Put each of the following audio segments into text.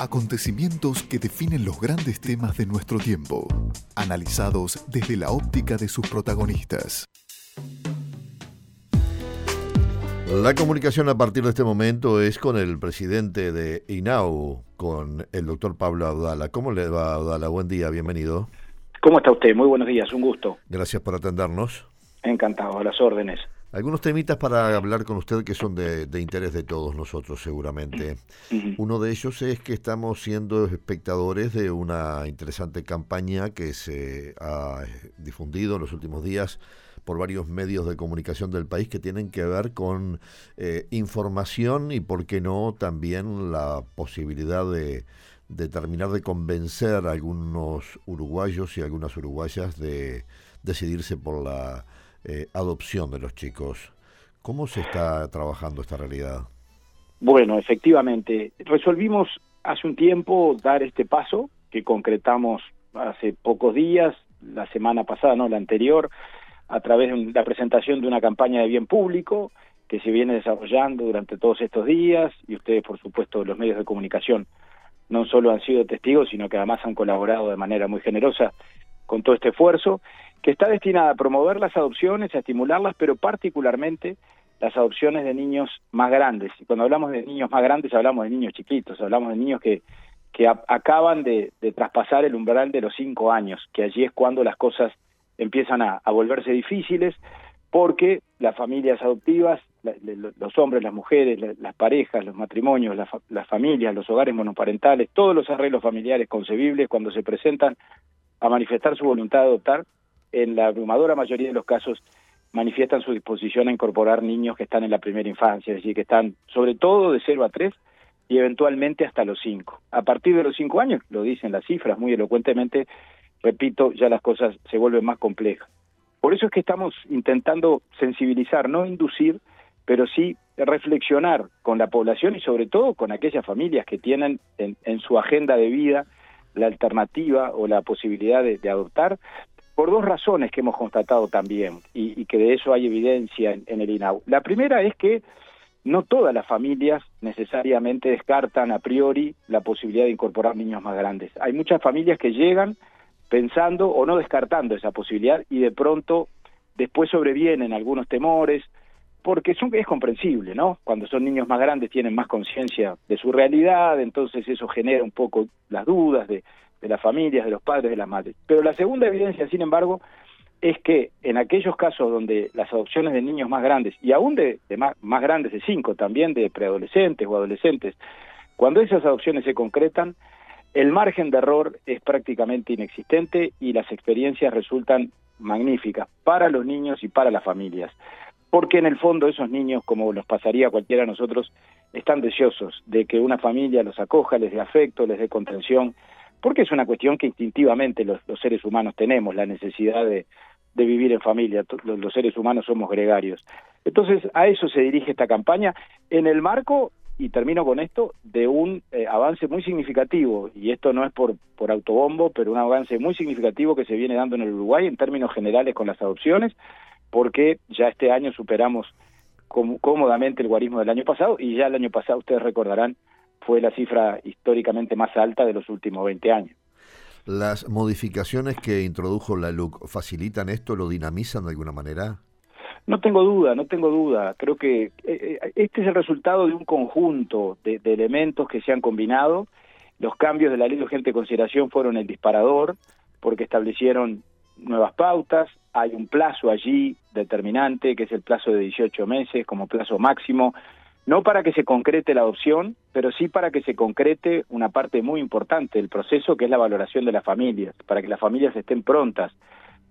Acontecimientos que definen los grandes temas de nuestro tiempo, analizados desde la óptica de sus protagonistas. La comunicación a partir de este momento es con el presidente de INAU, con el doctor Pablo Abdala. ¿Cómo le va, Abdala? Buen día, bienvenido. ¿Cómo está usted? Muy buenos días, un gusto. Gracias por atendernos. Encantado, a las órdenes. Algunos temitas para hablar con usted que son de, interés de todos nosotros seguramente. Uno de ellos es que estamos siendo espectadores de una interesante campaña que se ha difundido en los últimos días por varios medios de comunicación del país que tienen que ver con eh, información y, por qué no, también la posibilidad de, terminar de convencer a algunos uruguayos y algunas uruguayas de decidirse por la eh, adopción de los chicos. ¿Cómo se está trabajando esta realidad? Bueno, efectivamente, resolvimos hace un tiempo dar este paso que concretamos hace pocos días, la semana pasada, no la anterior, a través de la presentación de una campaña de bien público que se viene desarrollando durante todos estos días y ustedes, por supuesto, los medios de comunicación no solo han sido testigos, sino que además han colaborado de manera muy generosa con todo este esfuerzo, que está destinada a promover las adopciones, a estimularlas, pero particularmente las adopciones de niños más grandes. Y cuando hablamos de niños más grandes, hablamos de niños chiquitos, hablamos de niños que, que acaban de, de traspasar el umbral de los cinco años, que allí es cuando las cosas empiezan a, volverse difíciles porque las familias adoptivas, los hombres, las mujeres, las parejas, los matrimonios, las, familias, los hogares monoparentales, todos los arreglos familiares concebibles, cuando se presentan a manifestar su voluntad de adoptar, en la abrumadora mayoría de los casos manifiestan su disposición a incorporar niños que están en la primera infancia, es decir, que están sobre todo de 0 a 3 y eventualmente hasta los 5. A partir de los 5 años, lo dicen las cifras muy elocuentemente, repito, ya las cosas se vuelven más complejas. Por eso es que estamos intentando sensibilizar, no inducir, pero sí reflexionar con la población y sobre todo con aquellas familias que tienen en, su agenda de vida la alternativa o la posibilidad de, adoptar, por dos razones que hemos constatado también y, que de eso hay evidencia en, el INAU. La primera es que no todas las familias necesariamente descartan a priori la posibilidad de incorporar niños más grandes. Hay muchas familias que llegan pensando o no descartando esa posibilidad y de pronto después sobrevienen algunos temores, porque son, es comprensible, ¿no? Cuando son niños más grandes tienen más conciencia de su realidad, entonces eso genera un poco las dudas de, las familias, de los padres, de las madres. Pero la segunda evidencia, sin embargo, es que en aquellos casos donde las adopciones de niños más grandes, y aún de, más, más grandes de cinco, también de preadolescentes o adolescentes, cuando esas adopciones se concretan, el margen de error es prácticamente inexistente y las experiencias resultan magníficas para los niños y para las familias, porque en el fondo esos niños, como nos pasaría cualquiera de nosotros, están deseosos de que una familia los acoja, les dé afecto, les dé contención, porque es una cuestión que instintivamente los, seres humanos tenemos, la necesidad de, vivir en familia, los, los seres humanos somos gregarios. Entonces, a eso se dirige esta campaña en el marco y termino con esto, de un eh, avance muy significativo, y esto no es por, por autobombo, pero un avance muy significativo que se viene dando en el Uruguay en términos generales con las adopciones, porque ya este año superamos cómodamente el guarismo del año pasado, y ya el año pasado, ustedes recordarán, fue la cifra históricamente más alta de los últimos 20 años. ¿Las modificaciones que introdujo la LUC facilitan esto, lo dinamizan de alguna manera? No tengo duda, no tengo duda. Creo que eh, eh, este es el resultado de un conjunto de, elementos que se han combinado. Los cambios de la ley de urgente consideración fueron el disparador porque establecieron nuevas pautas. Hay un plazo allí determinante, que es el plazo de 18 meses como plazo máximo, no para que se concrete la adopción, pero sí para que se concrete una parte muy importante del proceso, que es la valoración de las familias, para que las familias estén prontas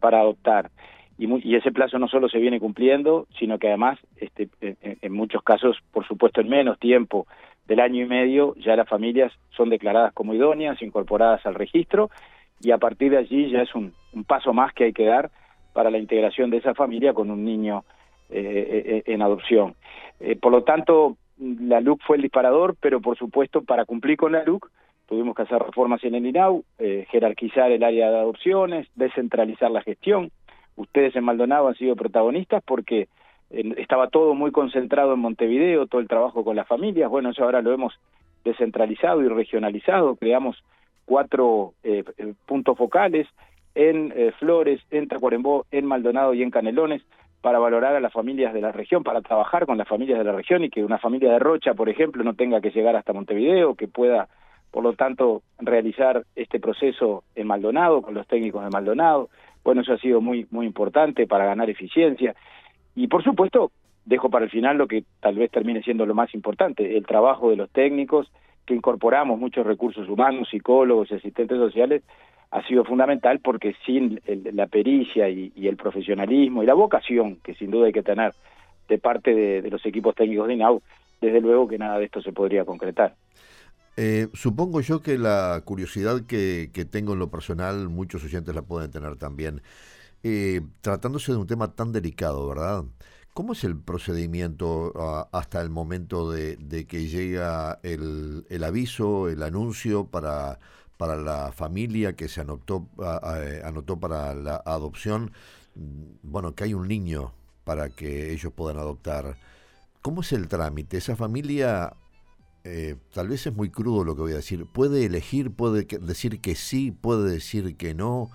para adoptar. Y, ese plazo no solo se viene cumpliendo, sino que además, este, en, muchos casos, por supuesto, en menos tiempo del año y medio, ya las familias son declaradas como idóneas, incorporadas al registro, y a partir de allí ya es un, paso más que hay que dar para la integración de esa familia con un niño eh, eh, en adopción. Eh, por lo tanto, la LUC fue el disparador, pero por supuesto, para cumplir con la LUC, tuvimos que hacer reformas en el INAU, jerarquizar el área de adopciones, descentralizar la gestión, ustedes en Maldonado han sido protagonistas porque estaba todo muy concentrado en Montevideo, todo el trabajo con las familias, bueno, eso ahora lo hemos descentralizado y regionalizado, creamos cuatro eh, eh, puntos focales en Flores, en Tacuarembó, en Maldonado y en Canelones, para valorar a las familias de la región, para trabajar con las familias de la región y que una familia de Rocha, por ejemplo, no tenga que llegar hasta Montevideo, que pueda, por lo tanto, realizar este proceso en Maldonado, con los técnicos de Maldonado. Bueno, eso ha sido muy, muy importante para ganar eficiencia. Y, por supuesto, dejo para el final lo que tal vez termine siendo lo más importante, el trabajo de los técnicos, que incorporamos muchos recursos humanos, psicólogos y asistentes sociales, ha sido fundamental porque sin la pericia y, el profesionalismo y la vocación que sin duda hay que tener de parte de, los equipos técnicos de INAU, desde luego que nada de esto se podría concretar. Eh, supongo yo que la curiosidad que, tengo en lo personal, muchos oyentes la pueden tener también. Eh, tratándose de un tema tan delicado, ¿verdad? ¿Cómo es el procedimiento ah, hasta el momento de, que llega el, el, aviso, el anuncio para, para la familia que se anotó, eh, anotó para la adopción, mm, bueno, que hay un niño para que ellos puedan adoptar. ¿Cómo es el trámite? Esa familia, eh, tal vez es muy crudo lo que voy a decir, puede elegir, puede decir que sí, puede decir que no.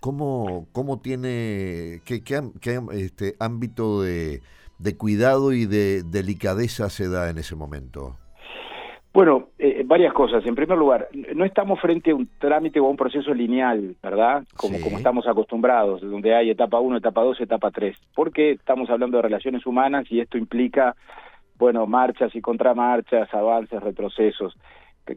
¿Cómo, cómo tiene, qué, qué, este, ámbito de, de cuidado y de delicadeza se da en ese momento? Bueno, eh, varias cosas. En primer lugar, no estamos frente a un trámite o a un proceso lineal, ¿verdad? Como, como estamos acostumbrados, donde hay etapa 1, etapa 2, etapa 3. Porque estamos hablando de relaciones humanas y esto implica, bueno, marchas y contramarchas, avances, retrocesos.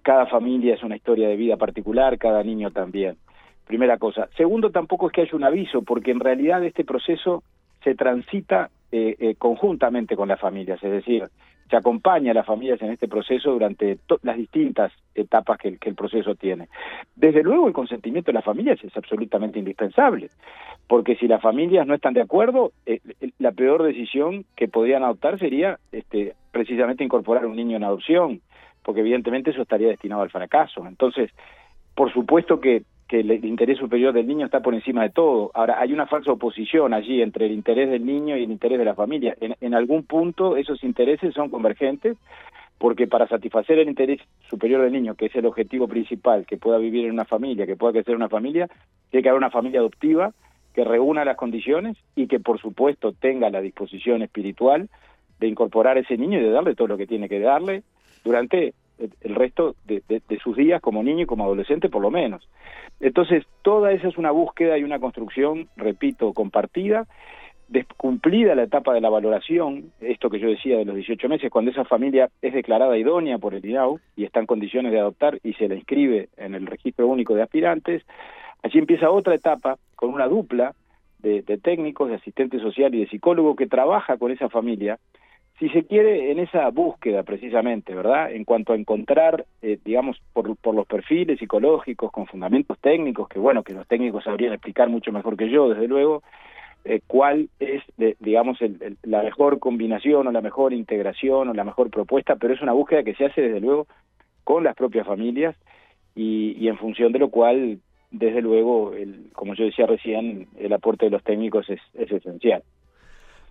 Cada familia es una historia de vida particular, cada niño también. Primera cosa. Segundo, tampoco es que haya un aviso, porque en realidad este proceso se transita eh, eh, conjuntamente con las familias, es decir, se acompaña a las familias en este proceso durante las distintas etapas que el, proceso tiene. Desde luego el consentimiento de las familias es absolutamente indispensable, porque si las familias no están de acuerdo, eh, la peor decisión que podrían adoptar sería este, precisamente incorporar un niño en adopción, porque evidentemente eso estaría destinado al fracaso. Entonces, por supuesto que que el interés superior del niño está por encima de todo. Ahora, hay una falsa oposición allí entre el interés del niño y el interés de la familia. En, algún punto esos intereses son convergentes, porque para satisfacer el interés superior del niño, que es el objetivo principal, que pueda vivir en una familia, que pueda crecer en una familia, tiene que haber una familia adoptiva que reúna las condiciones y que, por supuesto, tenga la disposición espiritual de incorporar a ese niño y de darle todo lo que tiene que darle durante el resto de, sus días como niño y como adolescente por lo menos. Entonces, toda esa es una búsqueda y una construcción, repito, compartida, cumplida la etapa de la valoración, esto que yo decía de los 18 meses, cuando esa familia es declarada idónea por el INAU y está en condiciones de adoptar y se la inscribe en el registro único de aspirantes, allí empieza otra etapa con una dupla de, de técnicos, de asistente social y de psicólogo que trabaja con esa familia si se quiere, en esa búsqueda precisamente, ¿verdad? En cuanto a encontrar, eh, digamos, por, por, los perfiles psicológicos, con fundamentos técnicos, que bueno, que los técnicos sabrían explicar mucho mejor que yo, desde luego, eh, cuál es, digamos, la mejor combinación o la mejor integración o la mejor propuesta, pero es una búsqueda que se hace, desde luego, con las propias familias y, y en función de lo cual, desde luego, el, como yo decía recién, el aporte de los técnicos es esencial.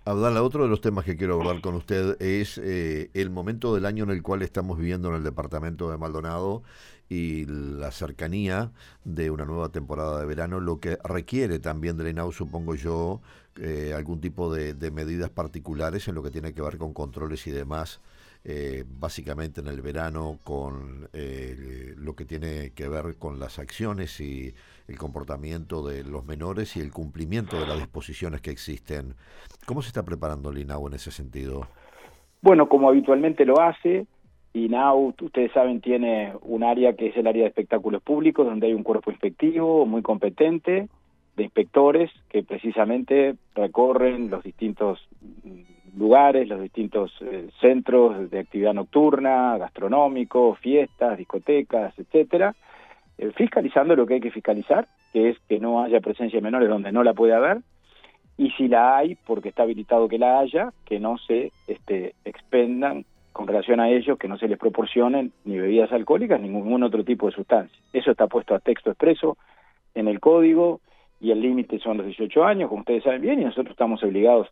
Abdala, otro de los temas que quiero abordar con usted es eh, el momento del año en el cual estamos viviendo en el departamento de Maldonado y la cercanía de una nueva temporada de verano, lo que requiere también del INAU, supongo yo, eh, algún tipo de, medidas particulares en lo que tiene que ver con controles y demás, eh, básicamente en el verano, con lo que tiene que ver con las acciones y el comportamiento de los menores y el cumplimiento de las disposiciones que existen. ¿Cómo se está preparando el INAU en ese sentido? Bueno, como habitualmente lo hace, INAU, ustedes saben, tiene un área que es el área de espectáculos públicos, donde hay un cuerpo inspectivo muy competente de inspectores que precisamente recorren los distintos lugares, los distintos eh, centros de actividad nocturna, gastronómicos, fiestas, discotecas, etcétera, eh, fiscalizando lo que hay que fiscalizar, que es que no haya presencia de menores donde no la puede haber, y si la hay, porque está habilitado que la haya, que no se este, expendan con relación a ellos, que no se les proporcionen ni bebidas alcohólicas ni ningún otro tipo de sustancia. Eso está puesto a texto expreso en el código y el límite son los 18 años, como ustedes saben bien, y nosotros estamos obligados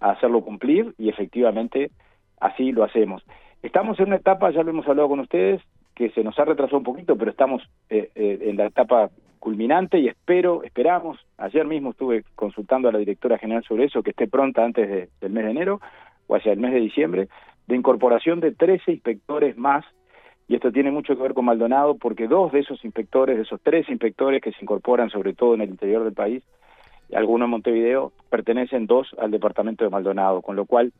a hacerlo cumplir y efectivamente así lo hacemos. Estamos en una etapa, ya lo hemos hablado con ustedes, que se nos ha retrasado un poquito, pero estamos eh, eh, en la etapa culminante y espero, esperamos, ayer mismo estuve consultando a la directora general sobre eso, que esté pronta antes del mes de enero o hacia el mes de diciembre, de incorporación de 13 inspectores más, y esto tiene mucho que ver con Maldonado, porque dos de esos inspectores, de esos tres inspectores que se incorporan sobre todo en el interior del país, algunos en Montevideo, pertenecen dos al departamento de Maldonado, con lo cual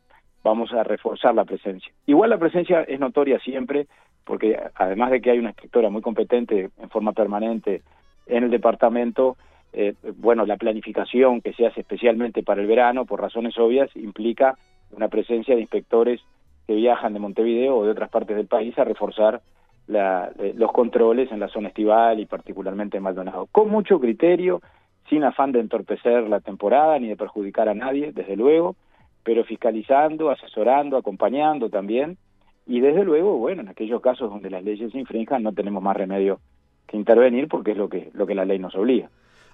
vamos a reforzar la presencia. Igual la presencia es notoria siempre, porque además de que hay una inspectora muy competente en forma permanente en el departamento, eh, bueno, la planificación que se hace especialmente para el verano, por razones obvias, implica una presencia de inspectores que viajan de Montevideo o de otras partes del país a reforzar la, eh, los controles en la zona estival y particularmente en Maldonado. Con mucho criterio, sin afán de entorpecer la temporada ni de perjudicar a nadie, desde luego, pero fiscalizando, asesorando, acompañando también. Y desde luego, bueno, en aquellos casos donde las leyes se infrinjan no tenemos más remedio que intervenir porque es lo que, lo que la ley nos obliga.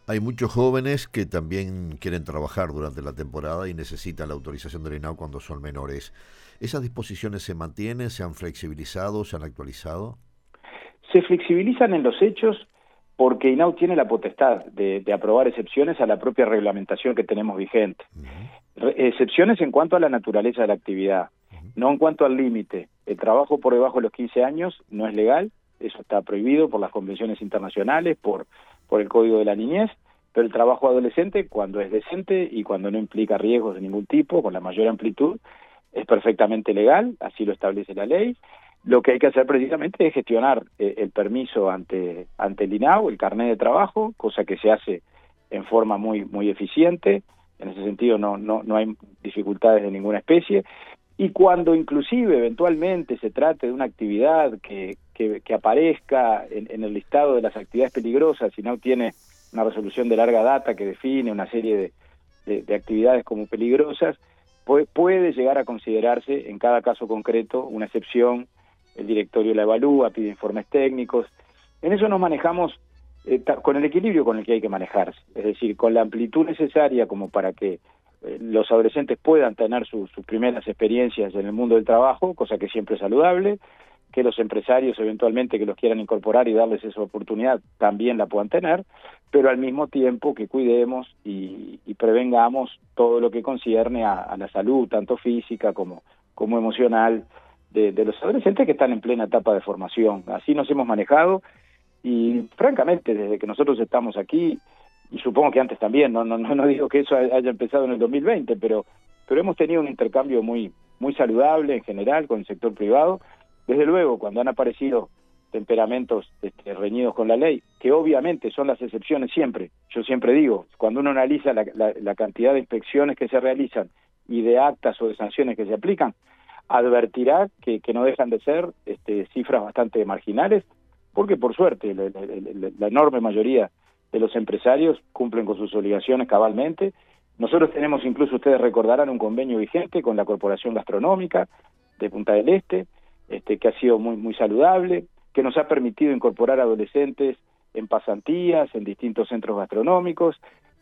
Hay muchos jóvenes que también quieren trabajar durante la temporada y necesitan la autorización del INAU cuando son menores. ¿Esas disposiciones se mantienen, se han flexibilizado, se han actualizado? Se flexibilizan en los hechos porque INAU tiene la potestad de, aprobar excepciones a la propia reglamentación que tenemos vigente. Excepciones en cuanto a la naturaleza de la actividad, no en cuanto al límite. El trabajo por debajo de los 15 años no es legal, eso está prohibido por las convenciones internacionales, por por el Código de la Niñez, pero el trabajo adolescente, cuando es decente y cuando no implica riesgos de ningún tipo, con la mayor amplitud, es perfectamente legal, así lo establece la ley. Lo que hay que hacer precisamente es gestionar eh, el permiso ante, ante el INAU, el carnet de trabajo, cosa que se hace en forma muy, muy eficiente. En ese sentido no, no, no hay dificultades de ninguna especie. Y cuando inclusive eventualmente se trate de una actividad que, que, aparezca en, el listado de las actividades peligrosas, si no tiene una resolución de larga data que define una serie de, de, actividades como peligrosas, puede, puede, llegar a considerarse en cada caso concreto una excepción, el directorio la evalúa, pide informes técnicos. En eso nos manejamos eh, con el equilibrio con el que hay que manejarse, es decir, con la amplitud necesaria como para que eh, los adolescentes puedan tener sus primeras experiencias en el mundo del trabajo, cosa que siempre es saludable, que los empresarios eventualmente que los quieran incorporar y darles esa oportunidad también la puedan tener, pero al mismo tiempo que cuidemos y, prevengamos todo lo que concierne a, la salud, tanto física como, como emocional, de, de, los adolescentes que están en plena etapa de formación. Así nos hemos manejado y francamente desde que nosotros estamos aquí, y supongo que antes también, no, no, no digo que eso haya empezado en el 2020, pero, pero hemos tenido un intercambio muy, muy saludable en general con el sector privado. Desde luego, cuando han aparecido temperamentos este, reñidos con la ley, que obviamente son las excepciones siempre, yo siempre digo, cuando uno analiza la, cantidad de inspecciones que se realizan y de actas o de sanciones que se aplican, advertirá que, no dejan de ser este, cifras bastante marginales, porque por suerte la, enorme mayoría de los empresarios cumplen con sus obligaciones cabalmente. Nosotros tenemos, incluso ustedes recordarán, un convenio vigente con la Corporación Gastronómica de Punta del Este, este, que ha sido muy, muy saludable, que nos ha permitido incorporar adolescentes en pasantías, en distintos centros gastronómicos,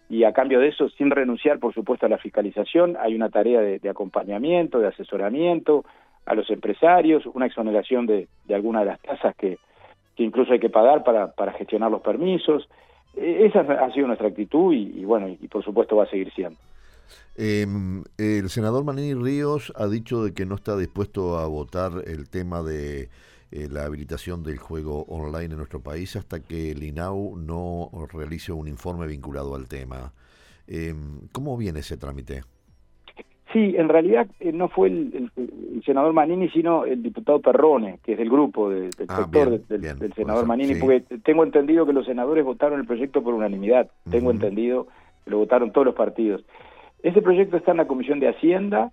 y a cambio de eso, sin renunciar, por supuesto, a la fiscalización, hay una tarea de, acompañamiento, de asesoramiento a los empresarios, una exoneración de, de algunas de las tasas que, que incluso hay que pagar para, para gestionar los permisos. E, esa ha sido nuestra actitud y, bueno, y por supuesto va a seguir siendo. Eh, el senador Manini Ríos ha dicho de que no está dispuesto a votar el tema de eh, la habilitación del juego online en nuestro país hasta que el INAU no realice un informe vinculado al tema. Eh, ¿Cómo viene ese trámite? Sí, en realidad eh, no fue el, senador Manini, sino el diputado Perrone, que es del grupo del ah, sector del, senador Manini, porque tengo entendido que los senadores votaron el proyecto por unanimidad, tengo entendido que lo votaron todos los partidos. Ese proyecto está en la Comisión de Hacienda.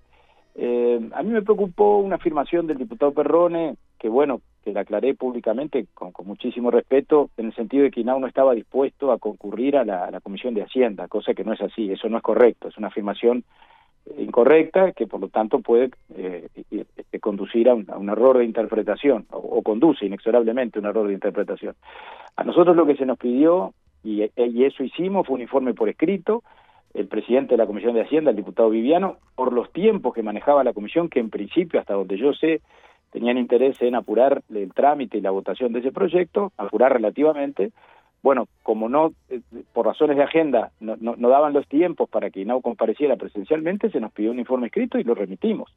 Eh, a mí me preocupó una afirmación del diputado Perrone, que bueno, que la aclaré públicamente con, muchísimo respeto, en el sentido de que INAU no estaba dispuesto a concurrir a la, Comisión de Hacienda, cosa que no es así, eso no es correcto, es una afirmación incorrecta que por lo tanto puede eh, este, conducir a un, error de interpretación o, conduce inexorablemente a un error de interpretación. A nosotros lo que se nos pidió, y, y eso hicimos, fue un informe por escrito, el presidente de la Comisión de Hacienda, el diputado Viviano, por los tiempos que manejaba la comisión, que en principio, hasta donde yo sé, tenían interés en apurar el trámite y la votación de ese proyecto, apurar relativamente. Bueno, como no, eh, por razones de agenda, no, daban los tiempos para que INAU compareciera presencialmente, se nos pidió un informe escrito y lo remitimos.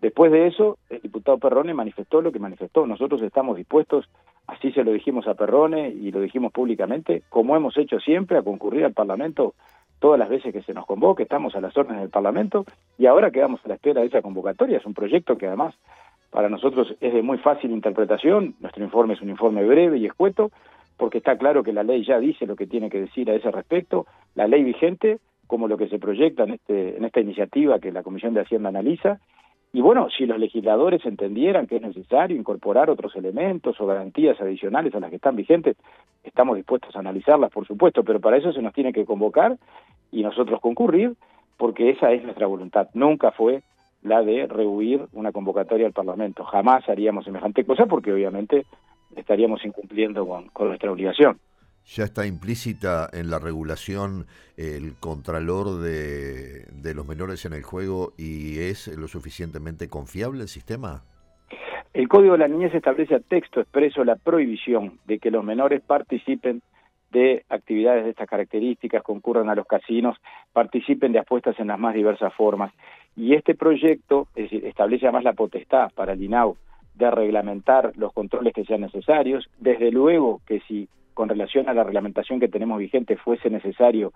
Después de eso, el diputado Perrone manifestó lo que manifestó. Nosotros estamos dispuestos, así se lo dijimos a Perrone y lo dijimos públicamente, como hemos hecho siempre, a concurrir al Parlamento todas las veces que se nos convoque, estamos a las órdenes del Parlamento y ahora quedamos a la espera de esa convocatoria. Es un proyecto que además para nosotros es de muy fácil interpretación, nuestro informe es un informe breve y escueto, porque está claro que la ley ya dice lo que tiene que decir a ese respecto, la ley vigente, como lo que se proyecta en, este, en esta iniciativa que la Comisión de Hacienda analiza, y bueno, si los legisladores entendieran que es necesario incorporar otros elementos o garantías adicionales a las que están vigentes, estamos dispuestos a analizarlas, por supuesto, pero para eso se nos tiene que convocar y nosotros concurrir, porque esa es nuestra voluntad. Nunca fue la de rehuir una convocatoria al Parlamento. Jamás haríamos semejante cosa porque obviamente estaríamos incumpliendo con, nuestra obligación. ¿Ya está implícita en la regulación el contralor de, de los menores en el juego y es lo suficientemente confiable el sistema? El Código de la Niñez establece a texto expreso la prohibición de que los menores participen de actividades de estas características, concurran a los casinos, participen de apuestas en las más diversas formas. Y este proyecto es decir, establece además la potestad para el INAU de reglamentar los controles que sean necesarios. Desde luego que si con relación a la reglamentación que tenemos vigente fuese necesario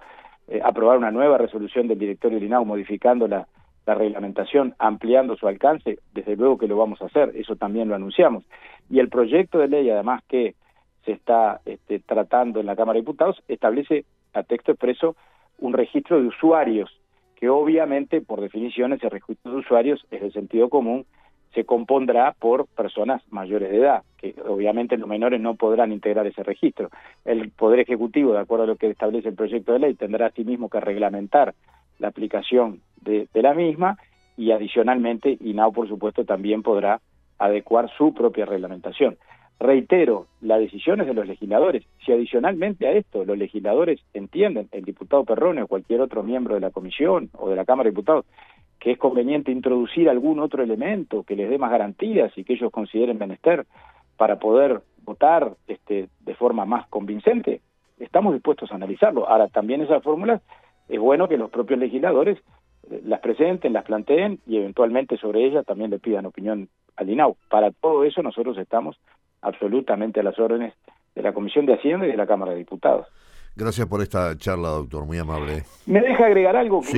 eh, aprobar una nueva resolución del directorio del modificando la, la reglamentación, ampliando su alcance, desde luego que lo vamos a hacer, eso también lo anunciamos. Y el proyecto de ley, además que se está este, tratando en la Cámara de Diputados, establece a texto expreso un registro de usuarios, que obviamente, por definición, ese registro de usuarios es de sentido común, se compondrá por personas mayores de edad, que obviamente los menores no podrán integrar ese registro. El Poder Ejecutivo, de acuerdo a lo que establece el proyecto de ley, tendrá asimismo que reglamentar la aplicación de, de la misma y adicionalmente INAO, por supuesto, también podrá adecuar su propia reglamentación. Reitero, la decisión es de los legisladores. Si adicionalmente a esto los legisladores entienden, el diputado Perrone o cualquier otro miembro de la comisión o de la Cámara de Diputados, que es conveniente introducir algún otro elemento que les dé más garantías y que ellos consideren menester para poder votar este, de forma más convincente, estamos dispuestos a analizarlo. Ahora, también esas fórmulas es bueno que los propios legisladores eh, las presenten, las planteen y eventualmente sobre ellas también le pidan opinión al INAU. Para todo eso nosotros estamos absolutamente a las órdenes de la Comisión de Hacienda y de la Cámara de Diputados. Gracias por esta charla, doctor, muy amable. ¿Me deja agregar algo que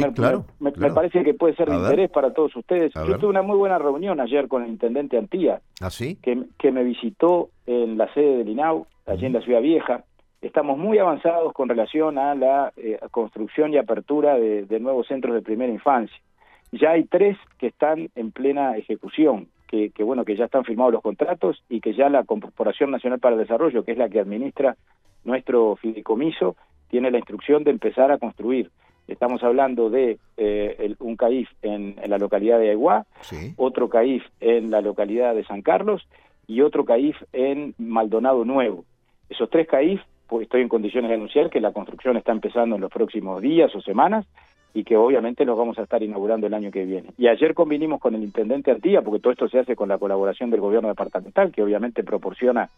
me, parece que puede ser de interés para todos ustedes? Yo tuve una muy buena reunión ayer con el intendente Antía, ¿Ah, sí? que, que me visitó en la sede del INAU, allí en la Ciudad Vieja. Estamos muy avanzados con relación a la eh, construcción y apertura de, de nuevos centros de primera infancia. Ya hay tres que están en plena ejecución que, bueno que ya están firmados los contratos y que ya la Corporación Nacional para el Desarrollo, que es la que administra nuestro fideicomiso, tiene la instrucción de empezar a construir. Estamos hablando de eh, un CAIF en, la localidad de Aiguá, otro CAIF en la localidad de San Carlos y otro CAIF en Maldonado Nuevo. Esos tres CAIF, pues estoy en condiciones de anunciar que la construcción está empezando en los próximos días o semanas y que obviamente los vamos a estar inaugurando el año que viene. Y ayer convinimos con el intendente Antía, porque todo esto se hace con la colaboración del gobierno departamental, que obviamente proporciona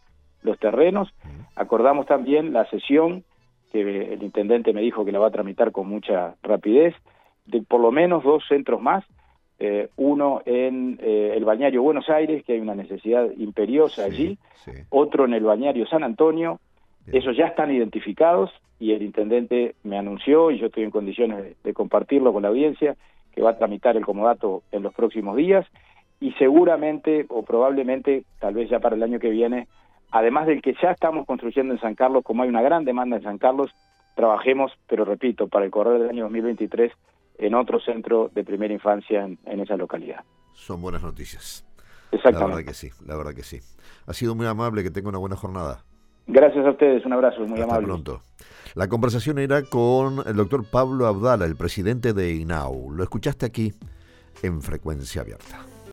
los terrenos. Acordamos también la sesión, que el intendente me dijo que la va a tramitar con mucha rapidez, de por lo menos dos centros más, eh, uno en eh, el bañario Buenos Aires, que hay una necesidad imperiosa allí, otro en el bañario San Antonio, esos ya están identificados y el intendente me anunció, y yo estoy en condiciones de, compartirlo con la audiencia, que va a tramitar el comodato en los próximos días. Y seguramente o probablemente, tal vez ya para el año que viene, además del que ya estamos construyendo en San Carlos, como hay una gran demanda en San Carlos, trabajemos, pero repito, para el correr del año 2023 en otro centro de primera infancia en, esa localidad. Son buenas noticias. Exactamente. La verdad que sí, la verdad que sí. Ha sido muy amable, que tenga una buena jornada. Gracias a ustedes, un abrazo, muy Hasta amable. pronto. La conversación era con el doctor Pablo Abdala, el presidente de INAU. Lo escuchaste aquí en Frecuencia Abierta.